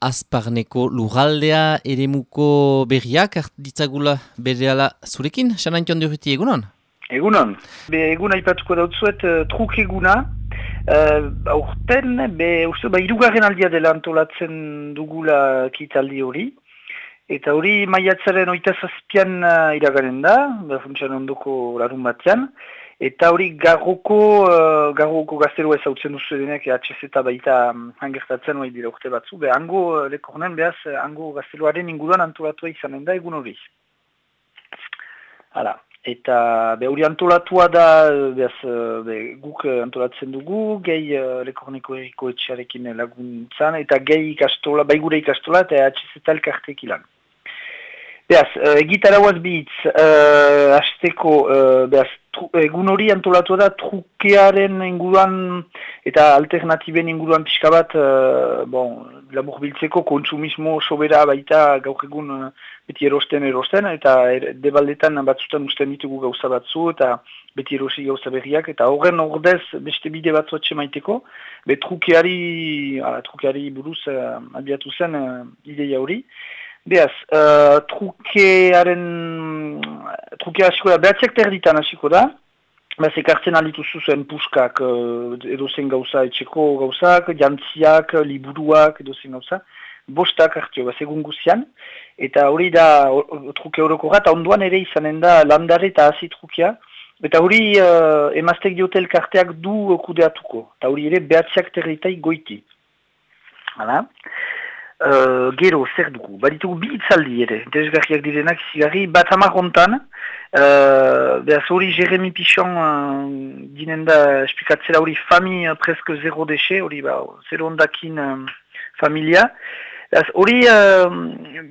azparneko lugaldea eremuko berriak ditzagula bereala zurekin, xanan joan duruti egunon? Egunon. Be, eguna ipatuko dautzuet uh, truk eguna. Uh, aurten, be, uste, ba, irugarren aldia dela antolatzen dugula kitaldi hori. Eta hori maiatzaren oita zazpian uh, iragaren da, behuntxan ondoko larun batean. Eta hori garroko, uh, garroko gaztero ez hau duzu denek EHZ eta baita um, hangertatzen hori dira urte batzu. Be, hango, uh, lekornen behaz, uh, hango gazteroaren inguruan antolatu izanen da egun hori. Hala, eta be, hori antolatua da, behaz, be, guk antolatzen dugu, gehi uh, lekorneko eriko etxarekin laguntzan, eta gehi ikastola, baigure ikastola eta EHZ eta elkartek ilan. Beaz, uh, egitara bihitz, uh, azteko, uh, beaz, egun hori antolatu da trukearen inguruan eta alternatiben inguruan pixka bat, uh, bon, labur biltzeko kontsumismo sobera baita gaur egun uh, beti erosten erosten, eta er, debaldetan batzutan usten ditugu gauza batzu, eta beti erosi gauza berriak, eta horren ordez beste bide batzu atxe maiteko, be trukeari, ala, trukeari buruz uh, abiatu zen uh, ideia hori, Beaz, uh, trukearen, truke hasiko da, behatziak terditan hasiko da, Beaz, ekartzen alitu zuzen puskak, uh, edo zen gauza etxeko gauzak, jantziak, liburuak, edo zen gauza, bostak hartio, beaz, egun guzian, eta hori da truke horoko eta onduan ere izanen da landare eta hazi trukea, eta hori uh, emaztek diotel karteak du kudeatuko, eta hori ere behatziak terditai goiti. Hala? Uh, gero, zer dugu, baditugu bi itzaldi ere, interesgarriak direnak izigarri, bat hamar hontan, uh, behaz hori Jeremy Pichon uh, dinen da esplikatzera hori fami uh, preske zero dexe, hori ba, zero ondakin uh, familia, hori uh,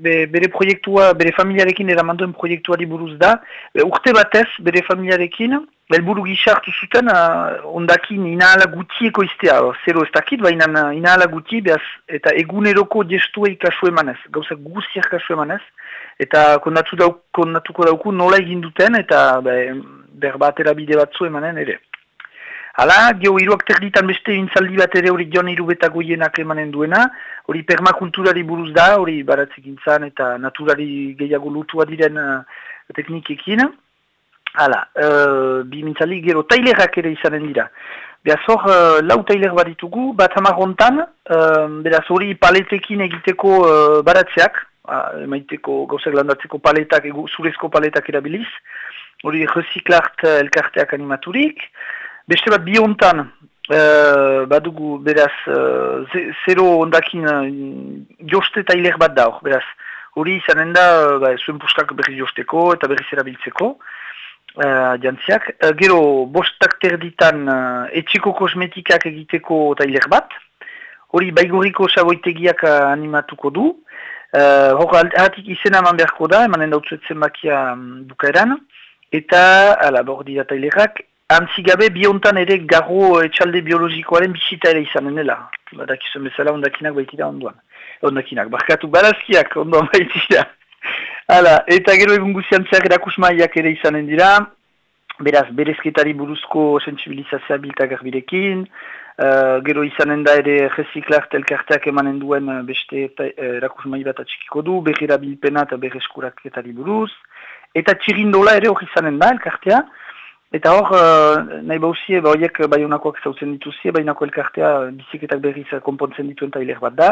be, bere proiektua, bere familiarekin eramanduen proiektuari buruz da, be, urte batez bere familiarekin, Belburu gixartu zuten, uh, ondakin inahala gutieko iztea, zero ez dakit, baina inahala guti, behaz, eta eguneroko gestua ikasue emanez, gauza guziak kasu emanez, eta kondatu dauk, kondatuko dauku nola egin duten, eta be, berbatera bide batzu emanen ere. Hala, geho iruak terditan beste intzaldi bat ere hori joan irubetako hienak emanen duena, hori permakulturari buruz da, hori baratzik intzan eta naturari gehiago lutua diren uh, teknikekin, Hala, uh, bi mintzali gero tailerak ere izanen dira. Beaz hor, uh, lau tailer bat ditugu, bat hamarontan, uh, beraz hori paletekin egiteko uh, baratzeak, emaiteko gauzak landatzeko paletak, egu, zurezko paletak erabiliz, hori reziklart elkarteak animaturik. Beste bat bi hontan, uh, badugu beraz, uh, zero ondakin uh, joste tailer bat da hor, beraz. Hori izanen da, uh, ba, zuen puskak berriz josteko eta berriz erabiltzeko uh, jantziak. Uh, gero, bostak terditan uh, etxiko kosmetikak egiteko tailer bat. Hori, baiguriko saboitegiak animatuko du. Uh, hor, hatik izena eman beharko da, emanen dautzuetzen bakia um, bukaeran. Eta, ala, bordi da tailerak, antzigabe biontan ere garro etxalde biologikoaren bisita ere izanen dela. Badak izan bezala ondakinak baitira onduan. Ondakinak, barkatu barazkiak onduan baitira. Hala, eta gero egun guzian zer erakusmaiak ere izanen dira, beraz, berezketari buruzko sensibilizazioa biltak erbirekin, uh, gero izanen da ere reziklart elkarteak emanen duen beste uh, erakusmai bat atxikiko du, berrera bilpena eta berreskuraketari buruz, eta txirindola ere hori izanen da elkartea, eta hor, uh, nahi bauzie, ba horiek bai honakoak zautzen dituzie, bainako elkartea biziketak berriz konpontzen dituen tailer bat da,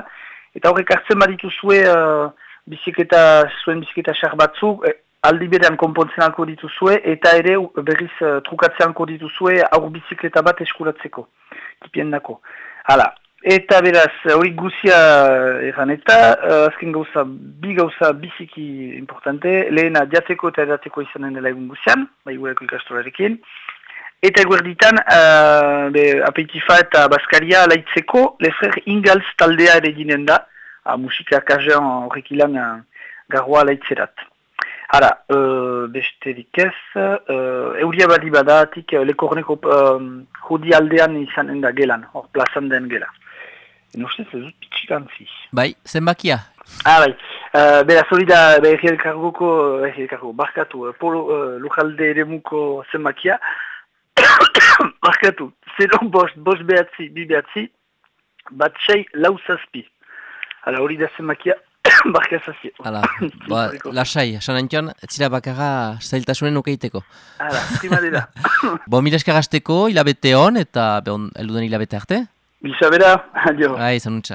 eta horrek hartzen badituzue, uh, biziketa, zuen biziketa xar batzuk, eh, aldi berean konpontzen alko dituzue, eta ere berriz uh, trukatzen alko dituzue aur bizikleta bat eskuratzeko, kipien dako. Hala, eta beraz, hori guzia erran eta, uh, azken gauza, bi gauza biziki importante, lehena diateko eta edateko izanen dela egun guzian, bai gureko ikastorarekin, Eta eguerditan, uh, apetifa eta baskaria laitzeko, lezer ingalz taldea ere ginen da, a musika kajean horrek ilan uh, garroa laitzerat. Hara, uh, besterik ez, uh, euria badi badatik uh, lekorneko uh, judi aldean izanen da gelan, hor plazan den gela. Eno ustez, ez dut pitxikantzi. Bai, zenbakia? Ah, bai. Uh, Beraz, hori da, berri elkargoko, berri elkargoko, barkatu, uh, polo, uh, lujalde ere muko zenbakia. barkatu, zero bost, bost behatzi, bi behatzi, bat sei lau zazpi. Hala hori da zemakia, barka zazio. Hala, ba, lasai, sanantxoan, ez zira bakarra zailtasunen ukeiteko. Hala, prima dela. Bo, gazteko, hilabete hon, eta behon, elduden hilabete arte? Bilsa bera, adio. Bai, zanuntza.